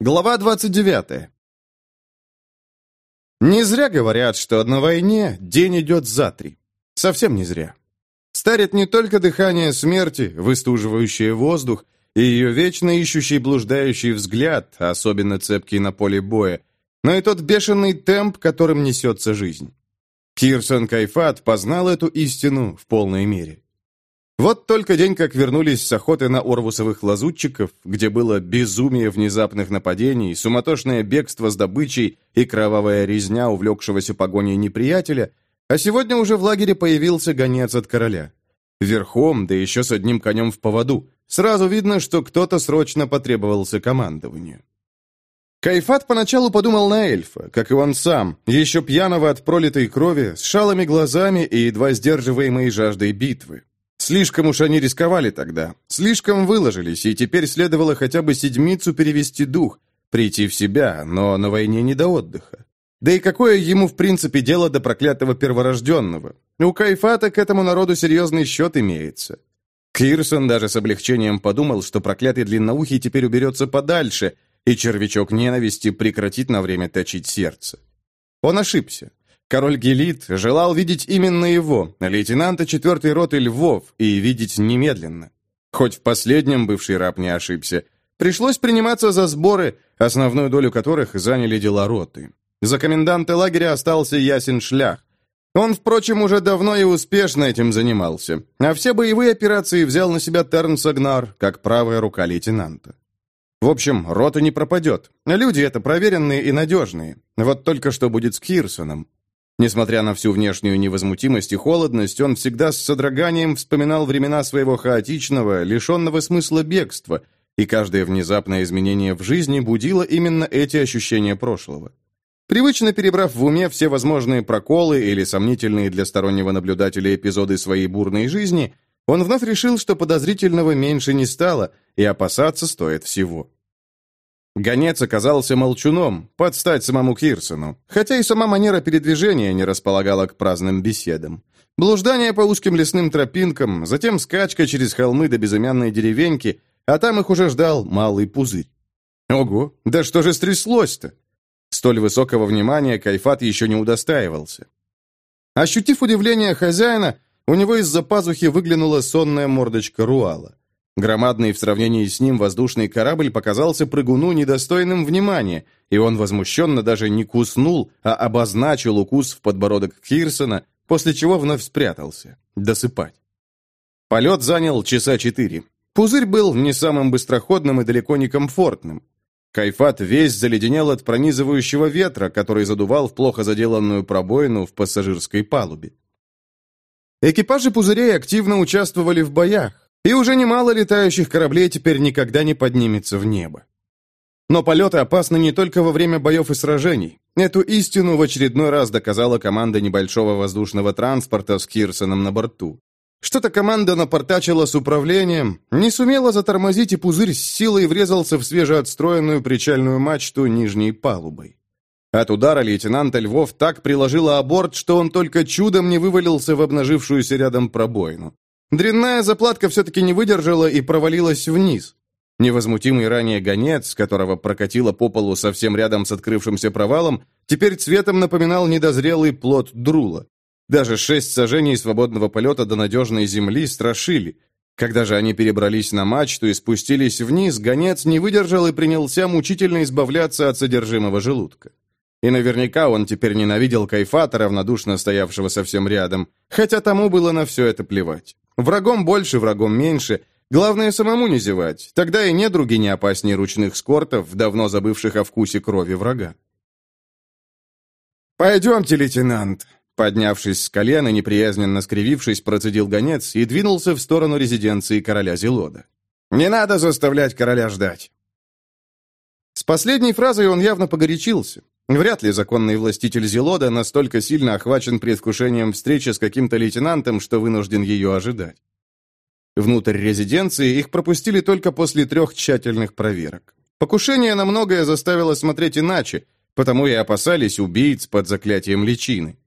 Глава 29. Не зря говорят, что на войне день идет за три. Совсем не зря. Старит не только дыхание смерти, выстуживающее воздух, и ее вечно ищущий блуждающий взгляд, особенно цепкий на поле боя, но и тот бешеный темп, которым несется жизнь. Кирсон Кайфат познал эту истину в полной мере. Вот только день, как вернулись с охоты на орвусовых лазутчиков, где было безумие внезапных нападений, суматошное бегство с добычей и кровавая резня увлекшегося погоней неприятеля, а сегодня уже в лагере появился гонец от короля. Верхом, да еще с одним конем в поводу. Сразу видно, что кто-то срочно потребовался командованию. Кайфат поначалу подумал на эльфа, как и он сам, еще пьяного от пролитой крови, с шалыми глазами и едва сдерживаемой жаждой битвы. Слишком уж они рисковали тогда, слишком выложились, и теперь следовало хотя бы седмицу перевести дух, прийти в себя, но на войне не до отдыха. Да и какое ему, в принципе, дело до проклятого перворожденного? У Кайфата к этому народу серьезный счет имеется. Кирсон даже с облегчением подумал, что проклятый длинноухий теперь уберется подальше, и червячок ненависти прекратит на время точить сердце. Он ошибся. Король Гелит желал видеть именно его, лейтенанта четвертой роты Львов, и видеть немедленно. Хоть в последнем бывший раб не ошибся. Пришлось приниматься за сборы, основную долю которых заняли дела роты. За коменданта лагеря остался ясен шлях. Он, впрочем, уже давно и успешно этим занимался, а все боевые операции взял на себя Терн Сагнар, как правая рука лейтенанта. В общем, рота не пропадет. Люди это проверенные и надежные. Вот только что будет с Кирсоном. Несмотря на всю внешнюю невозмутимость и холодность, он всегда с содроганием вспоминал времена своего хаотичного, лишенного смысла бегства, и каждое внезапное изменение в жизни будило именно эти ощущения прошлого. Привычно перебрав в уме все возможные проколы или сомнительные для стороннего наблюдателя эпизоды своей бурной жизни, он вновь решил, что подозрительного меньше не стало, и опасаться стоит всего. Гонец оказался молчуном, под стать самому Кирсону, хотя и сама манера передвижения не располагала к праздным беседам. Блуждание по узким лесным тропинкам, затем скачка через холмы до безымянной деревеньки, а там их уже ждал малый пузырь. Ого, да что же стряслось-то? Столь высокого внимания Кайфат еще не удостаивался. Ощутив удивление хозяина, у него из-за пазухи выглянула сонная мордочка Руала. Громадный в сравнении с ним воздушный корабль показался прыгуну недостойным внимания, и он возмущенно даже не куснул, а обозначил укус в подбородок Кирсона, после чего вновь спрятался. Досыпать. Полет занял часа четыре. Пузырь был не самым быстроходным и далеко не комфортным. Кайфат весь заледенел от пронизывающего ветра, который задувал в плохо заделанную пробоину в пассажирской палубе. Экипажи пузырей активно участвовали в боях, и уже немало летающих кораблей теперь никогда не поднимется в небо. Но полеты опасны не только во время боев и сражений. Эту истину в очередной раз доказала команда небольшого воздушного транспорта с Кирсоном на борту. Что-то команда напортачила с управлением, не сумела затормозить, и пузырь с силой врезался в свежеотстроенную причальную мачту нижней палубой. От удара лейтенанта Львов так приложила аборт, что он только чудом не вывалился в обнажившуюся рядом пробоину. Дрянная заплатка все-таки не выдержала и провалилась вниз. Невозмутимый ранее гонец, которого прокатило по полу совсем рядом с открывшимся провалом, теперь цветом напоминал недозрелый плод друла. Даже шесть сажений свободного полета до надежной земли страшили. Когда же они перебрались на мачту и спустились вниз, гонец не выдержал и принялся мучительно избавляться от содержимого желудка. И наверняка он теперь ненавидел кайфата, равнодушно стоявшего совсем рядом, хотя тому было на все это плевать. Врагом больше, врагом меньше. Главное, самому не зевать. Тогда и недруги не опаснее ручных скортов, давно забывших о вкусе крови врага. «Пойдемте, лейтенант!» Поднявшись с колена, неприязненно скривившись, процедил гонец и двинулся в сторону резиденции короля Зелода. «Не надо заставлять короля ждать!» С последней фразой он явно погорячился. Вряд ли законный властитель Зелода настолько сильно охвачен предвкушением встречи с каким-то лейтенантом, что вынужден ее ожидать. Внутрь резиденции их пропустили только после трех тщательных проверок. Покушение на многое заставило смотреть иначе, потому и опасались убийц под заклятием личины.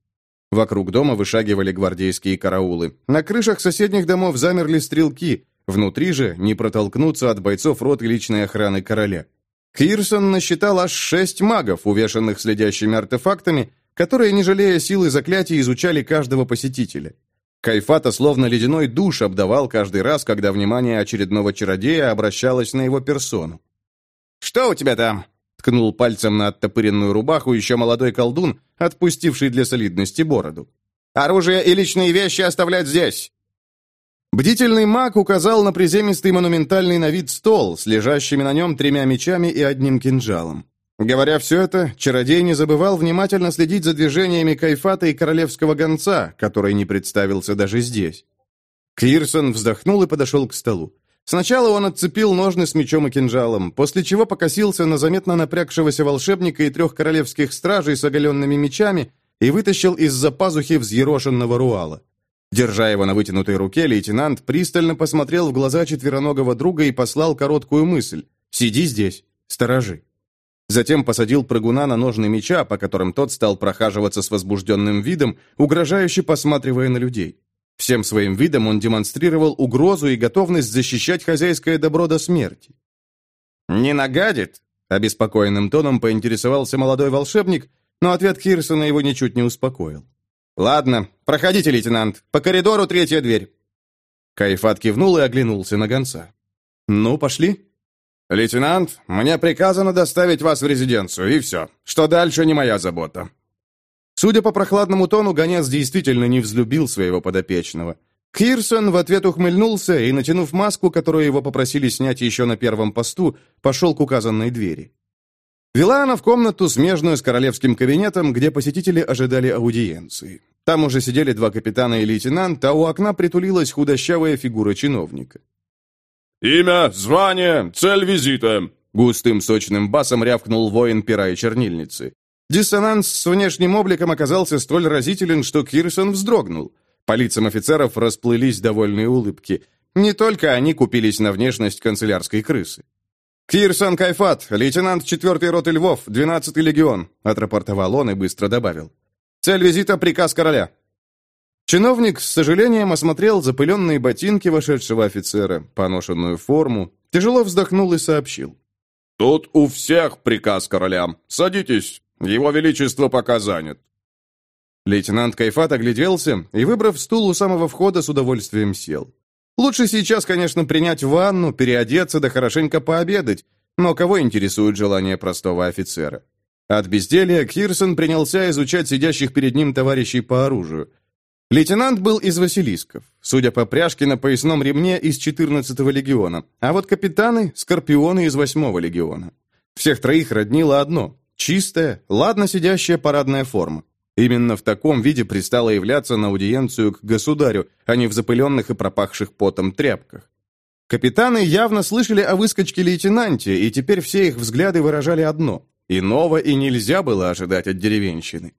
Вокруг дома вышагивали гвардейские караулы. На крышах соседних домов замерли стрелки, внутри же не протолкнуться от бойцов роты личной охраны короля. Кирсон насчитал аж шесть магов, увешанных следящими артефактами, которые, не жалея силы заклятий, изучали каждого посетителя. Кайфата словно ледяной душ обдавал каждый раз, когда внимание очередного чародея обращалось на его персону. «Что у тебя там?» — ткнул пальцем на оттопыренную рубаху еще молодой колдун, отпустивший для солидности бороду. «Оружие и личные вещи оставлять здесь!» Бдительный маг указал на приземистый монументальный на вид стол с лежащими на нем тремя мечами и одним кинжалом. Говоря все это, чародей не забывал внимательно следить за движениями Кайфата и королевского гонца, который не представился даже здесь. Кирсон вздохнул и подошел к столу. Сначала он отцепил ножны с мечом и кинжалом, после чего покосился на заметно напрягшегося волшебника и трех королевских стражей с оголенными мечами и вытащил из-за пазухи взъерошенного руала. Держа его на вытянутой руке, лейтенант пристально посмотрел в глаза четвероногого друга и послал короткую мысль «Сиди здесь, сторожи». Затем посадил прыгуна на ножны меча, по которым тот стал прохаживаться с возбужденным видом, угрожающе посматривая на людей. Всем своим видом он демонстрировал угрозу и готовность защищать хозяйское добро до смерти. «Не нагадит?» – обеспокоенным тоном поинтересовался молодой волшебник, но ответ Кирсона его ничуть не успокоил. «Ладно, проходите, лейтенант. По коридору третья дверь». Кайфат кивнул и оглянулся на гонца. «Ну, пошли». «Лейтенант, мне приказано доставить вас в резиденцию, и все. Что дальше, не моя забота». Судя по прохладному тону, гонец действительно не взлюбил своего подопечного. Кирсон в ответ ухмыльнулся и, натянув маску, которую его попросили снять еще на первом посту, пошел к указанной двери. Вела она в комнату, смежную с королевским кабинетом, где посетители ожидали аудиенции. Там уже сидели два капитана и лейтенант, а у окна притулилась худощавая фигура чиновника. «Имя, звание, цель визита!» Густым сочным басом рявкнул воин пера и чернильницы. Диссонанс с внешним обликом оказался столь разителен, что Кирсон вздрогнул. По лицам офицеров расплылись довольные улыбки. Не только они купились на внешность канцелярской крысы. «Кирсон Кайфат, лейтенант 4-й роты Львов, 12-й легион», отрапортовал он и быстро добавил. «Цель визита – приказ короля. Чиновник с сожалением осмотрел запыленные ботинки вошедшего офицера, поношенную форму, тяжело вздохнул и сообщил. «Тут у всех приказ короля. Садитесь, его величество пока занят». Лейтенант Кайфат огляделся и, выбрав стул у самого входа, с удовольствием сел. Лучше сейчас, конечно, принять ванну, переодеться да хорошенько пообедать, но кого интересует желание простого офицера? От безделья Кирсон принялся изучать сидящих перед ним товарищей по оружию. Лейтенант был из Василисков, судя по пряжке на поясном ремне из 14-го легиона, а вот капитаны – скорпионы из 8-го легиона. Всех троих роднило одно – чистая, ладно сидящая парадная форма. Именно в таком виде пристало являться на аудиенцию к государю, а не в запыленных и пропахших потом тряпках. Капитаны явно слышали о выскочке лейтенанте, и теперь все их взгляды выражали одно – иного и нельзя было ожидать от деревенщины.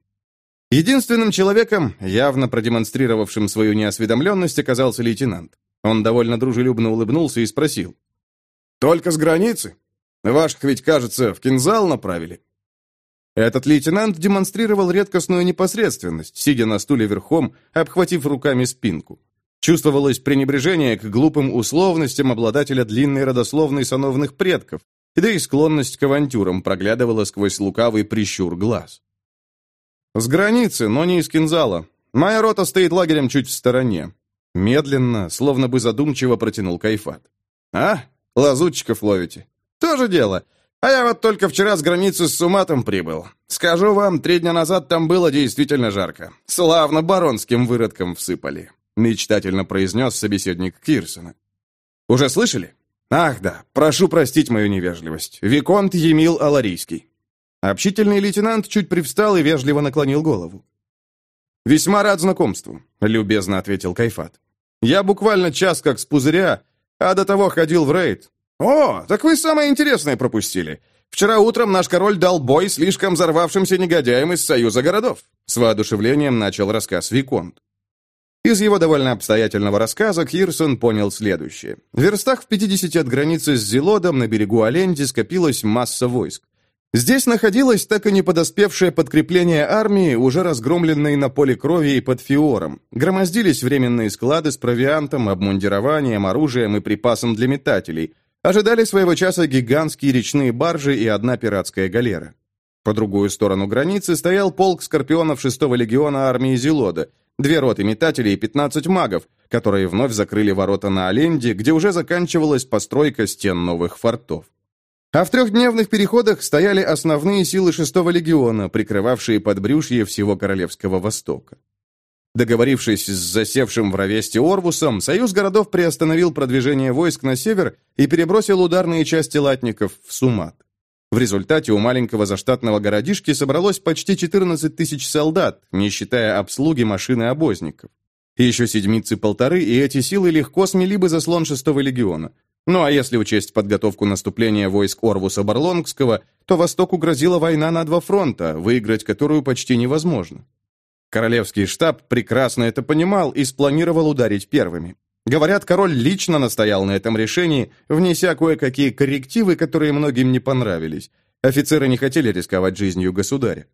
Единственным человеком, явно продемонстрировавшим свою неосведомленность, оказался лейтенант. Он довольно дружелюбно улыбнулся и спросил. «Только с границы? Ваших ведь, кажется, в кинзал направили?» Этот лейтенант демонстрировал редкостную непосредственность, сидя на стуле верхом, обхватив руками спинку. Чувствовалось пренебрежение к глупым условностям обладателя длинной родословной сановных предков, да и склонность к авантюрам проглядывала сквозь лукавый прищур глаз. «С границы, но не из кинзала. Моя рота стоит лагерем чуть в стороне». Медленно, словно бы задумчиво протянул Кайфат. «А? Лазутчиков ловите? Тоже дело. А я вот только вчера с границы с Суматом прибыл. Скажу вам, три дня назад там было действительно жарко. Славно баронским выродком всыпали», мечтательно произнес собеседник Кирсона. «Уже слышали? Ах да, прошу простить мою невежливость. Виконт Емил Аларийский». Общительный лейтенант чуть привстал и вежливо наклонил голову. «Весьма рад знакомству», — любезно ответил Кайфат. «Я буквально час как с пузыря, а до того ходил в рейд». «О, так вы самое интересное пропустили. Вчера утром наш король дал бой слишком взорвавшимся негодяям из Союза городов», — с воодушевлением начал рассказ Виконт. Из его довольно обстоятельного рассказа Кирсон понял следующее. В верстах в 50 от границы с Зелодом на берегу Оленди скопилась масса войск. Здесь находилось так и не подоспевшее подкрепление армии, уже разгромленной на поле крови и под Фиором. Громоздились временные склады с провиантом, обмундированием, оружием и припасом для метателей. Ожидали своего часа гигантские речные баржи и одна пиратская галера. По другую сторону границы стоял полк скорпионов 6-го легиона армии Зелода, две роты метателей и 15 магов, которые вновь закрыли ворота на Оленде, где уже заканчивалась постройка стен новых фортов. А в трехдневных переходах стояли основные силы 6-го легиона, прикрывавшие подбрюшье всего Королевского Востока. Договорившись с засевшим в Равесте Орвусом, союз городов приостановил продвижение войск на север и перебросил ударные части латников в Сумат. В результате у маленького заштатного городишки собралось почти 14 тысяч солдат, не считая обслуги машины обозников. Еще седмицы полторы, и эти силы легко смели бы заслон шестого легиона. Ну а если учесть подготовку наступления войск Орвуса Барлонгского, то Востоку грозила война на два фронта, выиграть которую почти невозможно. Королевский штаб прекрасно это понимал и спланировал ударить первыми. Говорят, король лично настоял на этом решении, внеся кое-какие коррективы, которые многим не понравились. Офицеры не хотели рисковать жизнью государя.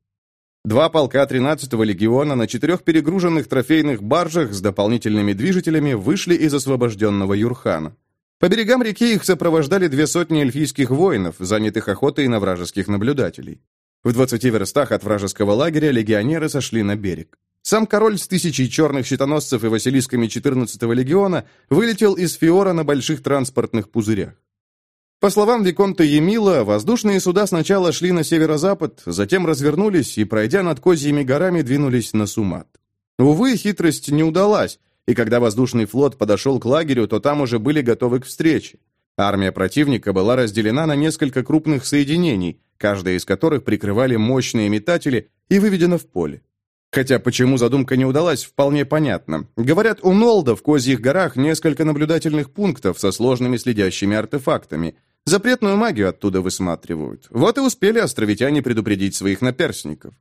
Два полка 13-го легиона на четырех перегруженных трофейных баржах с дополнительными движителями вышли из освобожденного Юрхана. По берегам реки их сопровождали две сотни эльфийских воинов, занятых охотой на вражеских наблюдателей. В 20 верстах от вражеского лагеря легионеры сошли на берег. Сам король с тысячей черных щитоносцев и василисками 14-го легиона вылетел из Фиора на больших транспортных пузырях. По словам Виконта Емила, воздушные суда сначала шли на северо-запад, затем развернулись и, пройдя над Козьими горами, двинулись на Сумат. Увы, хитрость не удалась, и когда воздушный флот подошел к лагерю, то там уже были готовы к встрече. Армия противника была разделена на несколько крупных соединений, каждая из которых прикрывали мощные метатели и выведена в поле. Хотя почему задумка не удалась, вполне понятно. Говорят, у Нолда в Козьих горах несколько наблюдательных пунктов со сложными следящими артефактами. Запретную магию оттуда высматривают. Вот и успели островитяне предупредить своих наперсников.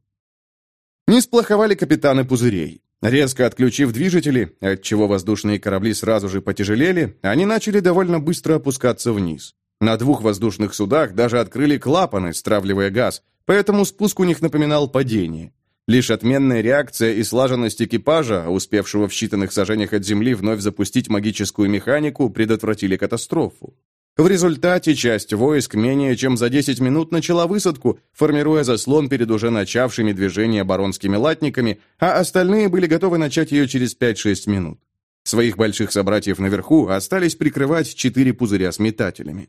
Не сплоховали капитаны пузырей. Резко отключив движители, отчего воздушные корабли сразу же потяжелели, они начали довольно быстро опускаться вниз. На двух воздушных судах даже открыли клапаны, стравливая газ, поэтому спуск у них напоминал падение. Лишь отменная реакция и слаженность экипажа, успевшего в считанных сажениях от земли вновь запустить магическую механику, предотвратили катастрофу. В результате часть войск менее чем за 10 минут начала высадку, формируя заслон перед уже начавшими движение баронскими латниками, а остальные были готовы начать ее через 5-6 минут. Своих больших собратьев наверху остались прикрывать четыре пузыря с метателями.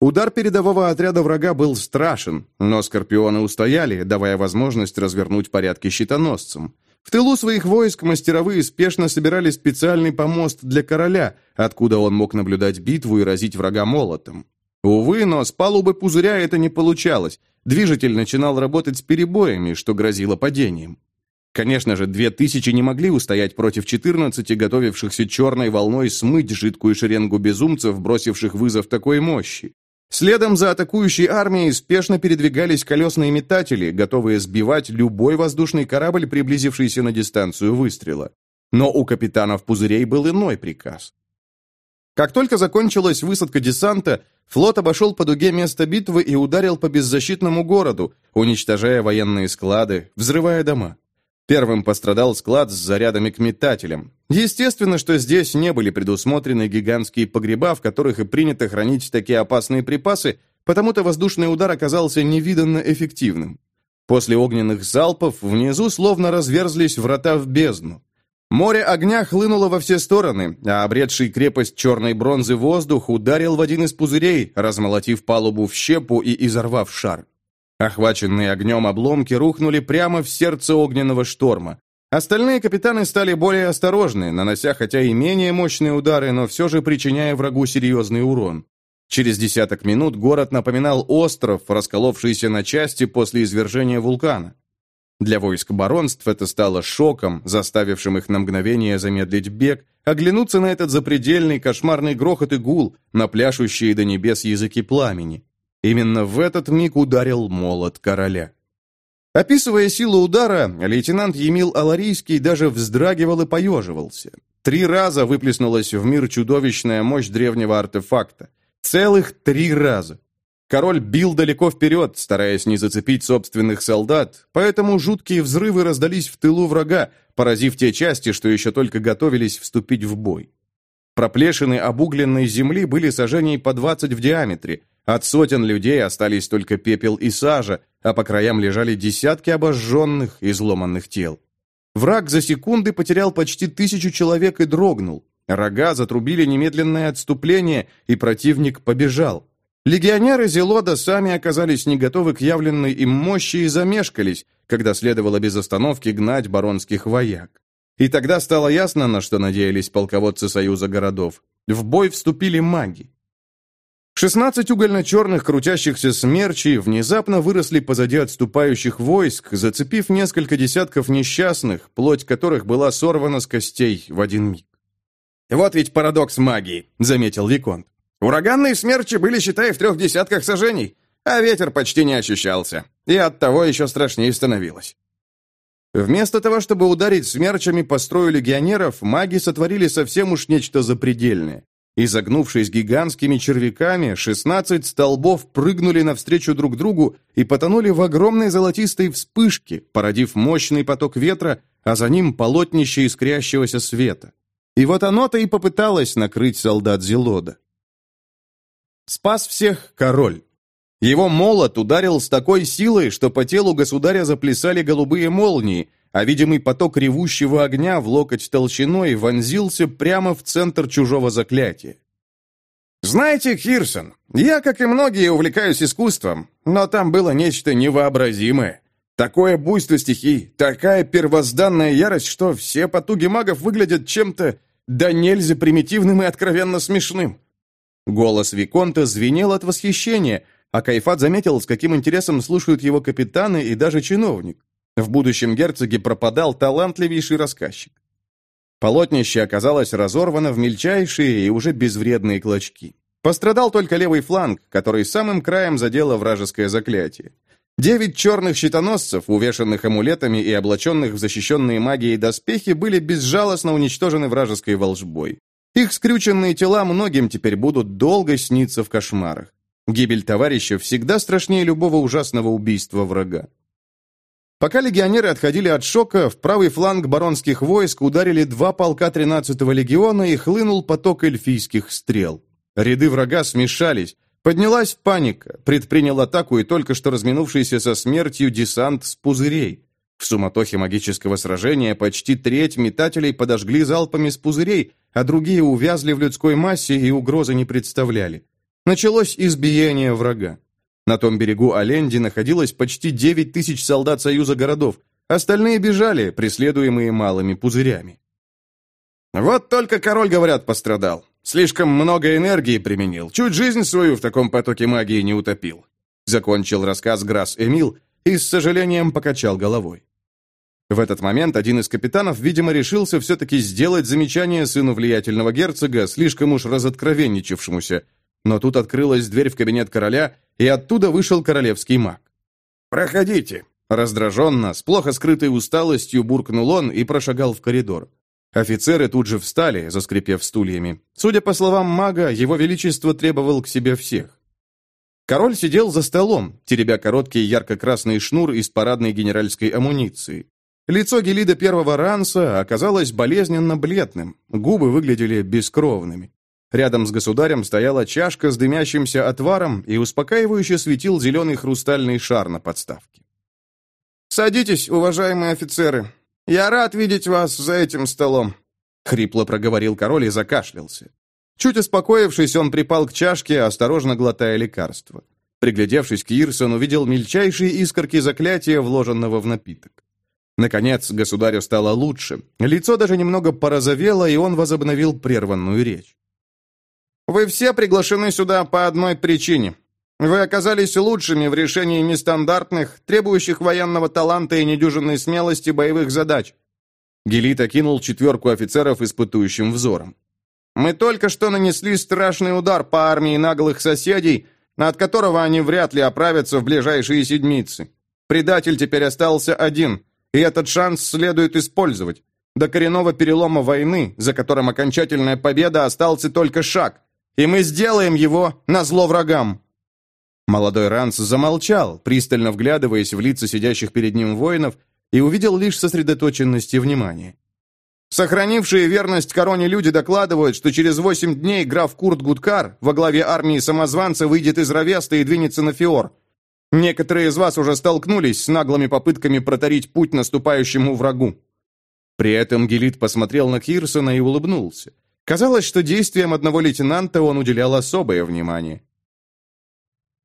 Удар передового отряда врага был страшен, но скорпионы устояли, давая возможность развернуть порядки щитоносцам. В тылу своих войск мастеровые спешно собирали специальный помост для короля, откуда он мог наблюдать битву и разить врага молотом. Увы, но с палубы пузыря это не получалось. Движитель начинал работать с перебоями, что грозило падением. Конечно же, две тысячи не могли устоять против четырнадцати, готовившихся черной волной смыть жидкую шеренгу безумцев, бросивших вызов такой мощи. Следом за атакующей армией спешно передвигались колесные метатели, готовые сбивать любой воздушный корабль, приблизившийся на дистанцию выстрела. Но у капитанов пузырей был иной приказ. Как только закончилась высадка десанта, флот обошел по дуге место битвы и ударил по беззащитному городу, уничтожая военные склады, взрывая дома. Первым пострадал склад с зарядами к метателям. Естественно, что здесь не были предусмотрены гигантские погреба, в которых и принято хранить такие опасные припасы, потому-то воздушный удар оказался невиданно эффективным. После огненных залпов внизу словно разверзлись врата в бездну. Море огня хлынуло во все стороны, а обретший крепость черной бронзы воздух ударил в один из пузырей, размолотив палубу в щепу и изорвав шар. Охваченные огнем обломки рухнули прямо в сердце огненного шторма. Остальные капитаны стали более осторожны, нанося хотя и менее мощные удары, но все же причиняя врагу серьезный урон. Через десяток минут город напоминал остров, расколовшийся на части после извержения вулкана. Для войск баронств это стало шоком, заставившим их на мгновение замедлить бег, оглянуться на этот запредельный кошмарный грохот и гул, на пляшущие до небес языки пламени. Именно в этот миг ударил молот короля. Описывая силу удара, лейтенант Емил Аларийский даже вздрагивал и поеживался. Три раза выплеснулась в мир чудовищная мощь древнего артефакта. Целых три раза. Король бил далеко вперед, стараясь не зацепить собственных солдат, поэтому жуткие взрывы раздались в тылу врага, поразив те части, что еще только готовились вступить в бой. Проплешины обугленной земли были сажений по 20 в диаметре. От сотен людей остались только пепел и сажа, а по краям лежали десятки обожженных, изломанных тел. Враг за секунды потерял почти тысячу человек и дрогнул. Рога затрубили немедленное отступление, и противник побежал. Легионеры Зелода сами оказались не готовы к явленной им мощи и замешкались, когда следовало без остановки гнать баронских вояк. И тогда стало ясно, на что надеялись полководцы Союза городов. В бой вступили маги. Шестнадцать угольно-черных крутящихся смерчей внезапно выросли позади отступающих войск, зацепив несколько десятков несчастных, плоть которых была сорвана с костей в один миг. «Вот ведь парадокс магии», — заметил Виконт. «Ураганные смерчи были, считай, в трех десятках сажений, а ветер почти не ощущался, и оттого еще страшнее становилось». Вместо того, чтобы ударить смерчами по строю легионеров, маги сотворили совсем уж нечто запредельное. Изогнувшись гигантскими червяками, 16 столбов прыгнули навстречу друг другу и потонули в огромной золотистой вспышке, породив мощный поток ветра, а за ним полотнище искрящегося света. И вот оно-то и попыталось накрыть солдат Зелода. Спас всех король. Его молот ударил с такой силой, что по телу государя заплясали голубые молнии, а видимый поток ревущего огня в локоть толщиной вонзился прямо в центр чужого заклятия. «Знаете, Хирсон, я, как и многие, увлекаюсь искусством, но там было нечто невообразимое. Такое буйство стихий, такая первозданная ярость, что все потуги магов выглядят чем-то да нельзя примитивным и откровенно смешным». Голос Виконта звенел от восхищения, а Кайфат заметил, с каким интересом слушают его капитаны и даже чиновник. В будущем герцоге пропадал талантливейший рассказчик. Полотнище оказалось разорвано в мельчайшие и уже безвредные клочки. Пострадал только левый фланг, который самым краем задело вражеское заклятие. Девять черных щитоносцев, увешанных амулетами и облаченных в защищенные магией доспехи, были безжалостно уничтожены вражеской волжбой. Их скрюченные тела многим теперь будут долго сниться в кошмарах. Гибель товарища всегда страшнее любого ужасного убийства врага. Пока легионеры отходили от шока, в правый фланг баронских войск ударили два полка 13-го легиона и хлынул поток эльфийских стрел. Ряды врага смешались, поднялась паника, предпринял атаку и только что разминувшийся со смертью десант с пузырей. В суматохе магического сражения почти треть метателей подожгли залпами с пузырей, а другие увязли в людской массе и угрозы не представляли. Началось избиение врага. На том берегу Оленди находилось почти 9 тысяч солдат Союза городов. Остальные бежали, преследуемые малыми пузырями. «Вот только король, говорят, пострадал. Слишком много энергии применил. Чуть жизнь свою в таком потоке магии не утопил». Закончил рассказ Грасс Эмил и с сожалением покачал головой. В этот момент один из капитанов, видимо, решился все-таки сделать замечание сыну влиятельного герцога, слишком уж разоткровенничавшемуся, но тут открылась дверь в кабинет короля, и оттуда вышел королевский маг. «Проходите!» Раздраженно, с плохо скрытой усталостью буркнул он и прошагал в коридор. Офицеры тут же встали, заскрипев стульями. Судя по словам мага, его величество требовал к себе всех. Король сидел за столом, теребя короткий ярко-красный шнур из парадной генеральской амуниции. Лицо Гелида первого ранса оказалось болезненно бледным, губы выглядели бескровными. Рядом с государем стояла чашка с дымящимся отваром и успокаивающе светил зеленый хрустальный шар на подставке. «Садитесь, уважаемые офицеры. Я рад видеть вас за этим столом», — хрипло проговорил король и закашлялся. Чуть успокоившись, он припал к чашке, осторожно глотая лекарство. Приглядевшись к Ирсон, увидел мельчайшие искорки заклятия, вложенного в напиток. Наконец, государю стало лучше. Лицо даже немного порозовело, и он возобновил прерванную речь. Вы все приглашены сюда по одной причине. Вы оказались лучшими в решении нестандартных, требующих военного таланта и недюжинной смелости боевых задач. Гелит окинул четверку офицеров испытующим взором. Мы только что нанесли страшный удар по армии наглых соседей, от которого они вряд ли оправятся в ближайшие седмицы. Предатель теперь остался один, и этот шанс следует использовать. До коренного перелома войны, за которым окончательная победа, остался только шаг и мы сделаем его на зло врагам!» Молодой Ранс замолчал, пристально вглядываясь в лица сидящих перед ним воинов, и увидел лишь сосредоточенность и внимание. Сохранившие верность короне люди докладывают, что через восемь дней граф Курт Гудкар во главе армии самозванца выйдет из Равеста и двинется на Фиор. Некоторые из вас уже столкнулись с наглыми попытками протарить путь наступающему врагу. При этом Гелит посмотрел на Кирсона и улыбнулся. Казалось, что действиям одного лейтенанта он уделял особое внимание.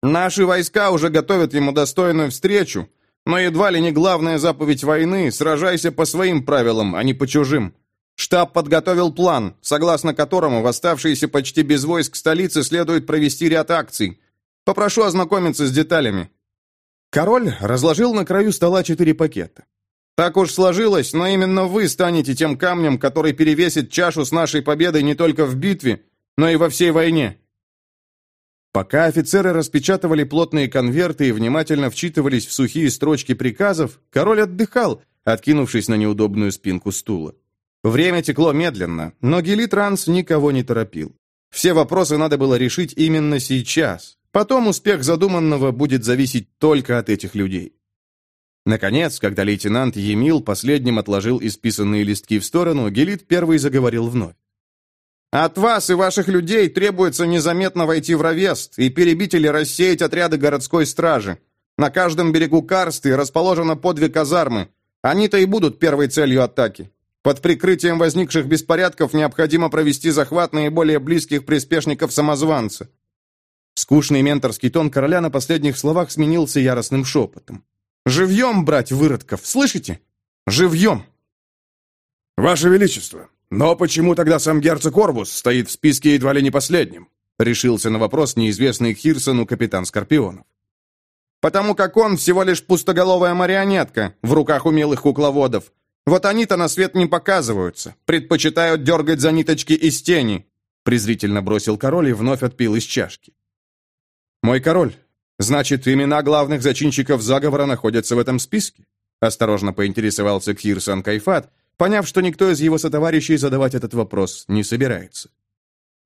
«Наши войска уже готовят ему достойную встречу, но едва ли не главная заповедь войны – сражайся по своим правилам, а не по чужим. Штаб подготовил план, согласно которому в оставшиеся почти без войск столицы следует провести ряд акций. Попрошу ознакомиться с деталями». Король разложил на краю стола четыре пакета. Так уж сложилось, но именно вы станете тем камнем, который перевесит чашу с нашей победой не только в битве, но и во всей войне. Пока офицеры распечатывали плотные конверты и внимательно вчитывались в сухие строчки приказов, король отдыхал, откинувшись на неудобную спинку стула. Время текло медленно, но Гелитранс никого не торопил. Все вопросы надо было решить именно сейчас. Потом успех задуманного будет зависеть только от этих людей. Наконец, когда лейтенант Емил последним отложил исписанные листки в сторону, Гелит первый заговорил вновь. «От вас и ваших людей требуется незаметно войти в Равест и перебить или рассеять отряды городской стражи. На каждом берегу Карсты расположено по две казармы. Они-то и будут первой целью атаки. Под прикрытием возникших беспорядков необходимо провести захват наиболее близких приспешников самозванца». Скучный менторский тон короля на последних словах сменился яростным шепотом. Живьем брать выродков, слышите? Живьем!» «Ваше Величество, но почему тогда сам герцог Орбус стоит в списке едва ли не последним?» решился на вопрос неизвестный Хирсону капитан Скорпионов. «Потому как он всего лишь пустоголовая марионетка в руках умелых кукловодов. Вот они-то на свет не показываются, предпочитают дергать за ниточки из тени», презрительно бросил король и вновь отпил из чашки. «Мой король, Значит, имена главных зачинщиков заговора находятся в этом списке? Осторожно поинтересовался Кирсан Кайфат, поняв, что никто из его сотоварищей задавать этот вопрос не собирается.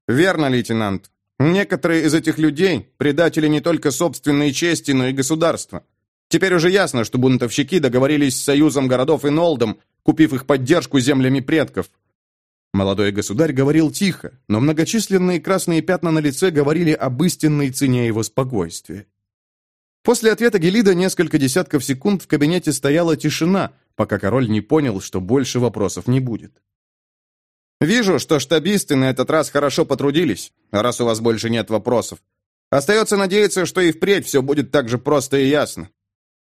Верно, лейтенант. Некоторые из этих людей – предатели не только собственной чести, но и государства. Теперь уже ясно, что бунтовщики договорились с союзом городов и Нолдом, купив их поддержку землями предков. Молодой государь говорил тихо, но многочисленные красные пятна на лице говорили об истинной цене его спокойствия. После ответа Гелида несколько десятков секунд в кабинете стояла тишина, пока король не понял, что больше вопросов не будет. «Вижу, что штабисты на этот раз хорошо потрудились, раз у вас больше нет вопросов. Остается надеяться, что и впредь все будет так же просто и ясно».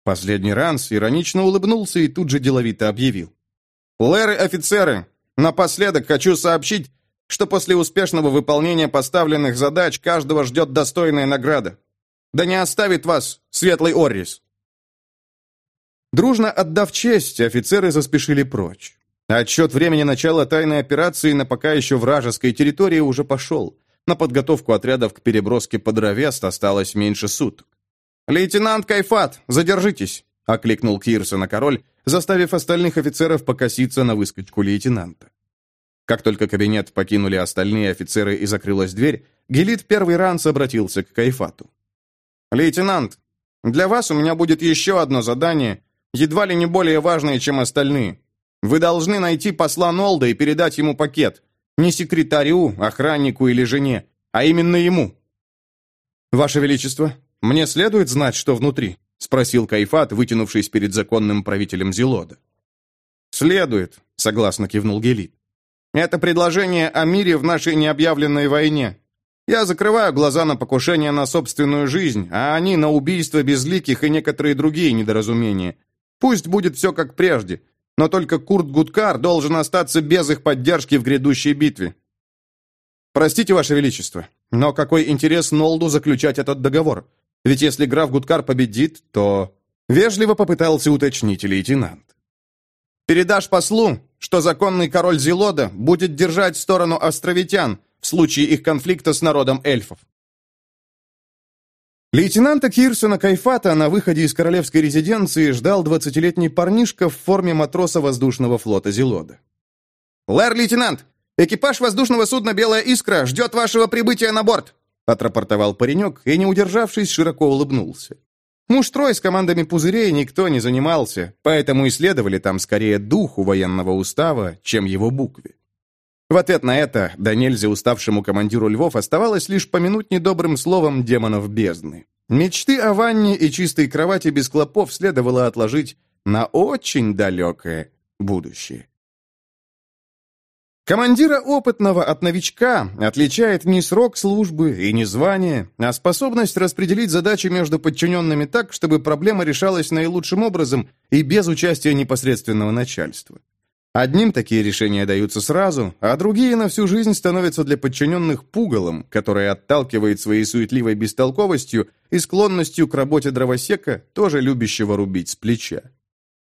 Последний Ранс иронично улыбнулся и тут же деловито объявил. «Лэры-офицеры, напоследок хочу сообщить, что после успешного выполнения поставленных задач каждого ждет достойная награда. Да не оставит вас, светлый Оррис!» Дружно отдав честь, офицеры заспешили прочь. Отчет времени начала тайной операции на пока еще вражеской территории уже пошел. На подготовку отрядов к переброске под Равест осталось меньше суток. «Лейтенант Кайфат, задержитесь!» — окликнул Кирсона король, заставив остальных офицеров покоситься на выскочку лейтенанта. Как только кабинет покинули остальные офицеры и закрылась дверь, Гелит первый ранс обратился к Кайфату. «Лейтенант, для вас у меня будет еще одно задание, едва ли не более важное, чем остальные. Вы должны найти посла Нолда и передать ему пакет. Не секретарю, охраннику или жене, а именно ему». «Ваше Величество, мне следует знать, что внутри?» — спросил Кайфат, вытянувшись перед законным правителем Зелода. «Следует», — согласно кивнул Гелит. «Это предложение о мире в нашей необъявленной войне. Я закрываю глаза на покушение на собственную жизнь, а они на убийство безликих и некоторые другие недоразумения. Пусть будет все как прежде, но только Курт Гудкар должен остаться без их поддержки в грядущей битве. Простите, Ваше Величество, но какой интерес Нолду заключать этот договор? Ведь если граф Гудкар победит, то... Вежливо попытался уточнить лейтенант. Передашь послу, что законный король Зелода будет держать сторону островитян, в случае их конфликта с народом эльфов. Лейтенанта Кирсона Кайфата на выходе из королевской резиденции ждал двадцатилетний парнишка в форме матроса воздушного флота Зелода. «Лэр-лейтенант, экипаж воздушного судна «Белая искра» ждет вашего прибытия на борт!» отрапортовал паренек и, не удержавшись, широко улыбнулся. Муштрой с командами пузырей никто не занимался, поэтому исследовали там скорее духу военного устава, чем его букве. В ответ на это, да нельзя уставшему командиру Львов оставалось лишь помянуть недобрым словом демонов бездны. Мечты о ванне и чистой кровати без клопов следовало отложить на очень далекое будущее. Командира опытного от новичка отличает не срок службы и не звание, а способность распределить задачи между подчиненными так, чтобы проблема решалась наилучшим образом и без участия непосредственного начальства. Одним такие решения даются сразу, а другие на всю жизнь становятся для подчиненных пугалом, которое отталкивает своей суетливой бестолковостью и склонностью к работе дровосека, тоже любящего рубить с плеча.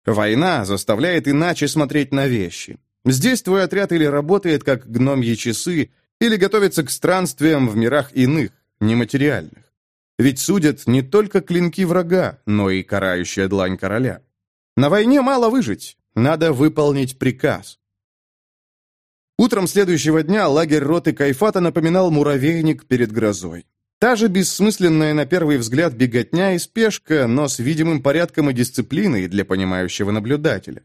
Война заставляет иначе смотреть на вещи. Здесь твой отряд или работает как гномьи часы, или готовится к странствиям в мирах иных, нематериальных. Ведь судят не только клинки врага, но и карающая длань короля. На войне мало выжить, надо выполнить приказ. Утром следующего дня лагерь роты Кайфата напоминал муравейник перед грозой. Та же бессмысленная на первый взгляд беготня и спешка, но с видимым порядком и дисциплиной для понимающего наблюдателя.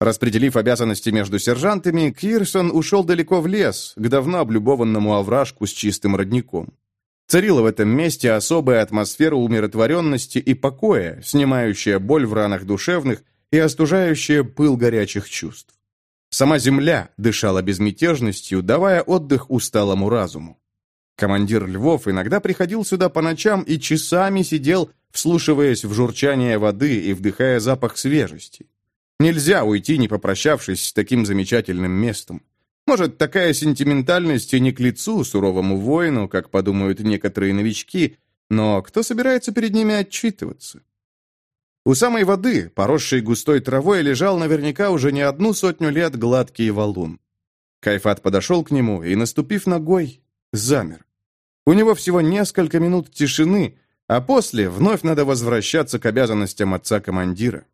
Распределив обязанности между сержантами, Кирсон ушел далеко в лес, к давно облюбованному овражку с чистым родником. Царила в этом месте особая атмосфера умиротворенности и покоя, снимающая боль в ранах душевных и остужающая пыл горячих чувств. Сама земля дышала безмятежностью, давая отдых усталому разуму. Командир Львов иногда приходил сюда по ночам и часами сидел, вслушиваясь в журчание воды и вдыхая запах свежести. Нельзя уйти, не попрощавшись с таким замечательным местом. Может, такая сентиментальность и не к лицу суровому воину, как подумают некоторые новички, но кто собирается перед ними отчитываться? У самой воды, поросшей густой травой, лежал наверняка уже не одну сотню лет гладкий валун. Кайфат подошел к нему и, наступив ногой, замер. У него всего несколько минут тишины, а после вновь надо возвращаться к обязанностям отца-командира.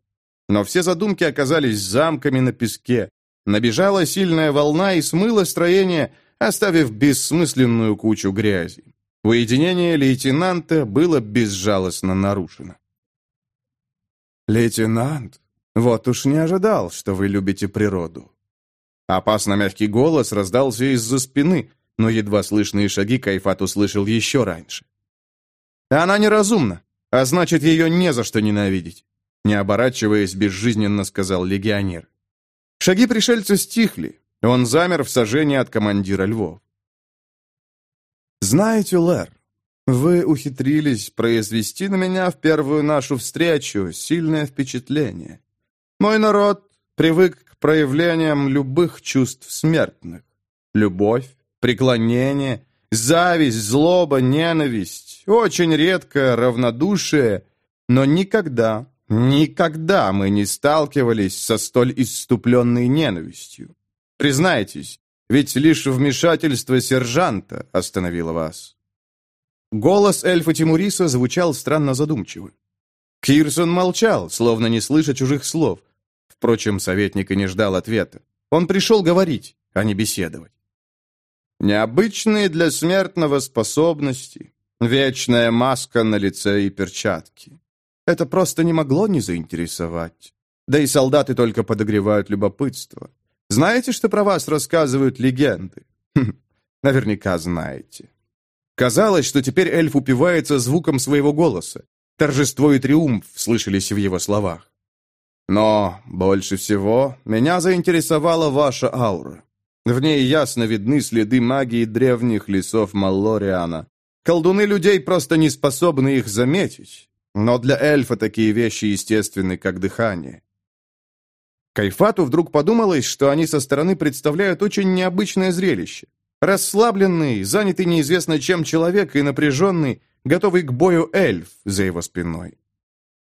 Но все задумки оказались замками на песке. Набежала сильная волна и смыла строение, оставив бессмысленную кучу грязи. Уединение лейтенанта было безжалостно нарушено. «Лейтенант, вот уж не ожидал, что вы любите природу». Опасно мягкий голос раздался из-за спины, но едва слышные шаги Кайфат услышал еще раньше. «Она неразумна, а значит, ее не за что ненавидеть», не оборачиваясь, безжизненно сказал легионер. Шаги пришельца стихли, он замер в сожжении от командира львов. «Знаете, Лэр, вы ухитрились произвести на меня в первую нашу встречу сильное впечатление. Мой народ привык к проявлениям любых чувств смертных. Любовь, преклонение, зависть, злоба, ненависть, очень редко равнодушие, но никогда, никогда мы не сталкивались со столь иступленной ненавистью. Признайтесь, ведь лишь вмешательство сержанта остановило вас. Голос эльфа Тимуриса звучал странно задумчиво. Кирсон молчал, словно не слыша чужих слов. Впрочем, советник и не ждал ответа. Он пришел говорить, а не беседовать. Необычные для смертного способности, вечная маска на лице и перчатки. Это просто не могло не заинтересовать. Да и солдаты только подогревают любопытство. Знаете, что про вас рассказывают легенды? Хм, наверняка знаете. Казалось, что теперь эльф упивается звуком своего голоса. Торжество и триумф слышались в его словах. Но больше всего меня заинтересовала ваша аура. В ней ясно видны следы магии древних лесов Маллориана. Колдуны людей просто не способны их заметить. Но для эльфа такие вещи естественны, как дыхание. Кайфату вдруг подумалось, что они со стороны представляют очень необычное зрелище. Расслабленный, занятый неизвестно чем человек и напряженный, готовый к бою эльф за его спиной.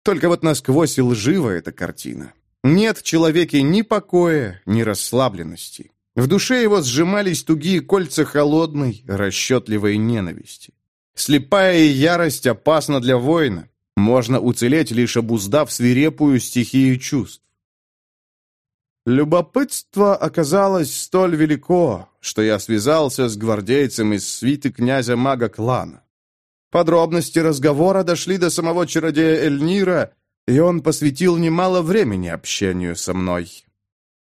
Только вот насквозь лжива эта картина. Нет в человеке ни покоя, ни расслабленности. В душе его сжимались тугие кольца холодной, расчетливой ненависти. Слепая ярость опасна для воина. Можно уцелеть, лишь обуздав свирепую стихию чувств. Любопытство оказалось столь велико, что я связался с гвардейцем из свиты князя-мага клана. Подробности разговора дошли до самого чародея Эльнира, и он посвятил немало времени общению со мной.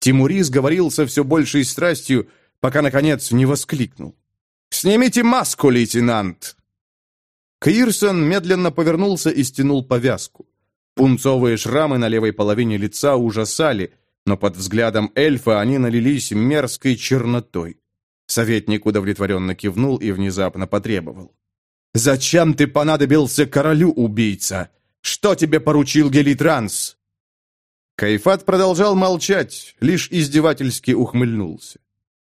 Тимурис говорил со все большей страстью, пока, наконец, не воскликнул. «Снимите маску, лейтенант!» Кирсон медленно повернулся и стянул повязку. Пунцовые шрамы на левой половине лица ужасали, но под взглядом эльфа они налились мерзкой чернотой. Советник удовлетворенно кивнул и внезапно потребовал. «Зачем ты понадобился королю, убийца? Что тебе поручил Гелитранс?» Кайфат продолжал молчать, лишь издевательски ухмыльнулся.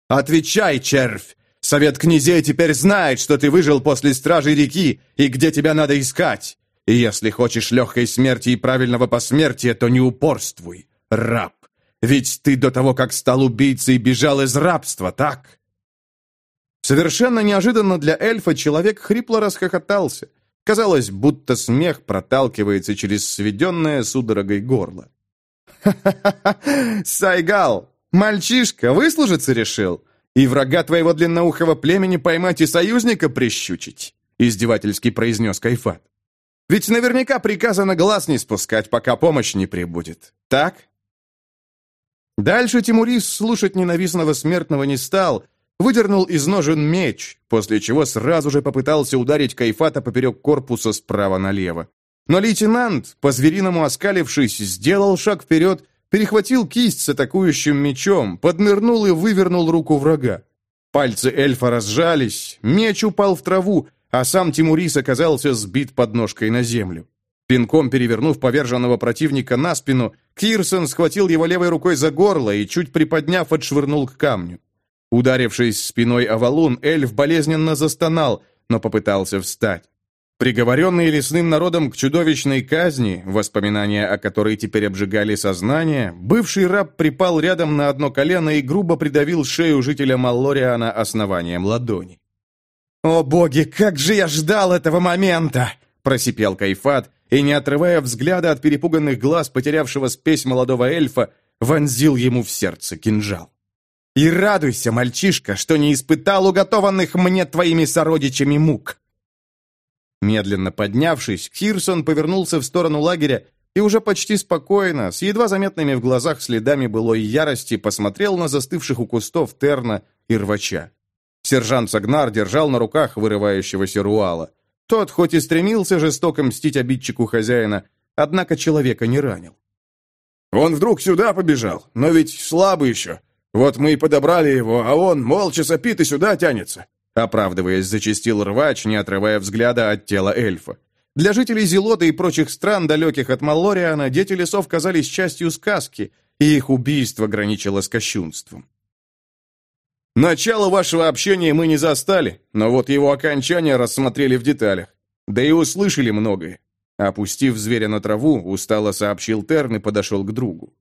«Отвечай, червь! Совет князей теперь знает, что ты выжил после стражи реки и где тебя надо искать. И если хочешь легкой смерти и правильного посмертия, то не упорствуй, раб. Ведь ты до того, как стал убийцей, бежал из рабства, так?» Совершенно неожиданно для эльфа человек хрипло расхохотался. Казалось, будто смех проталкивается через сведенное судорогой горло. «Ха-ха-ха! Сайгал! Мальчишка, выслужиться решил? И врага твоего длинноухого племени поймать и союзника прищучить?» Издевательски произнес Кайфат. «Ведь наверняка приказано глаз не спускать, пока помощь не прибудет. Так?» Дальше Тимурис слушать ненавистного смертного не стал, выдернул из ножен меч, после чего сразу же попытался ударить Кайфата поперек корпуса справа налево. Но лейтенант, по-звериному оскалившись, сделал шаг вперед, перехватил кисть с атакующим мечом, поднырнул и вывернул руку врага. Пальцы эльфа разжались, меч упал в траву, а сам Тимурис оказался сбит подножкой на землю. Пинком перевернув поверженного противника на спину, Кирсон схватил его левой рукой за горло и, чуть приподняв, отшвырнул к камню. Ударившись спиной о валун, эльф болезненно застонал, но попытался встать. Приговоренный лесным народом к чудовищной казни, воспоминания о которой теперь обжигали сознание, бывший раб припал рядом на одно колено и грубо придавил шею жителя Маллориана основанием ладони. «О боги, как же я ждал этого момента!» – просипел Кайфат, и, не отрывая взгляда от перепуганных глаз потерявшего спесь молодого эльфа, вонзил ему в сердце кинжал. «И радуйся, мальчишка, что не испытал уготованных мне твоими сородичами мук!» Медленно поднявшись, Хирсон повернулся в сторону лагеря и уже почти спокойно, с едва заметными в глазах следами былой ярости, посмотрел на застывших у кустов Терна и Рвача. Сержант Сагнар держал на руках вырывающегося Руала. Тот хоть и стремился жестоко мстить обидчику хозяина, однако человека не ранил. «Он вдруг сюда побежал, но ведь слабый еще. Вот мы и подобрали его, а он молча сопит и сюда тянется. Оправдываясь, зачистил рвач, не отрывая взгляда от тела эльфа. Для жителей Зелота и прочих стран, далеких от Маллориана, дети лесов казались частью сказки, и их убийство граничило с кощунством. Начало вашего общения мы не застали, но вот его окончание рассмотрели в деталях. Да и услышали многое. Опустив зверя на траву, устало сообщил Терн и подошел к другу.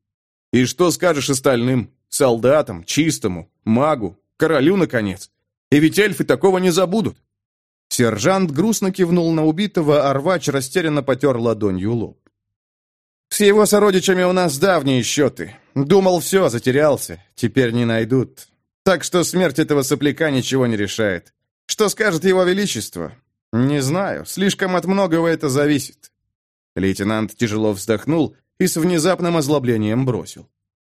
«И что скажешь остальным? Солдатам, чистому, магу, королю, наконец? И ведь эльфы такого не забудут. Сержант грустно кивнул на убитого, а рвач растерянно потер ладонью лоб. «С его сородичами у нас давние счеты. Думал, все, затерялся. Теперь не найдут. Так что смерть этого сопляка ничего не решает. Что скажет его величество? Не знаю. Слишком от многого это зависит». Лейтенант тяжело вздохнул и с внезапным озлоблением бросил.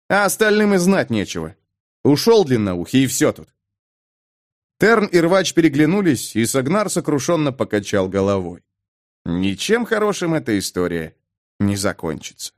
«А остальным и знать нечего. Ушел длинноухий, и все тут. Терн и Рвач переглянулись, и Сагнар сокрушенно покачал головой. Ничем хорошим эта история не закончится.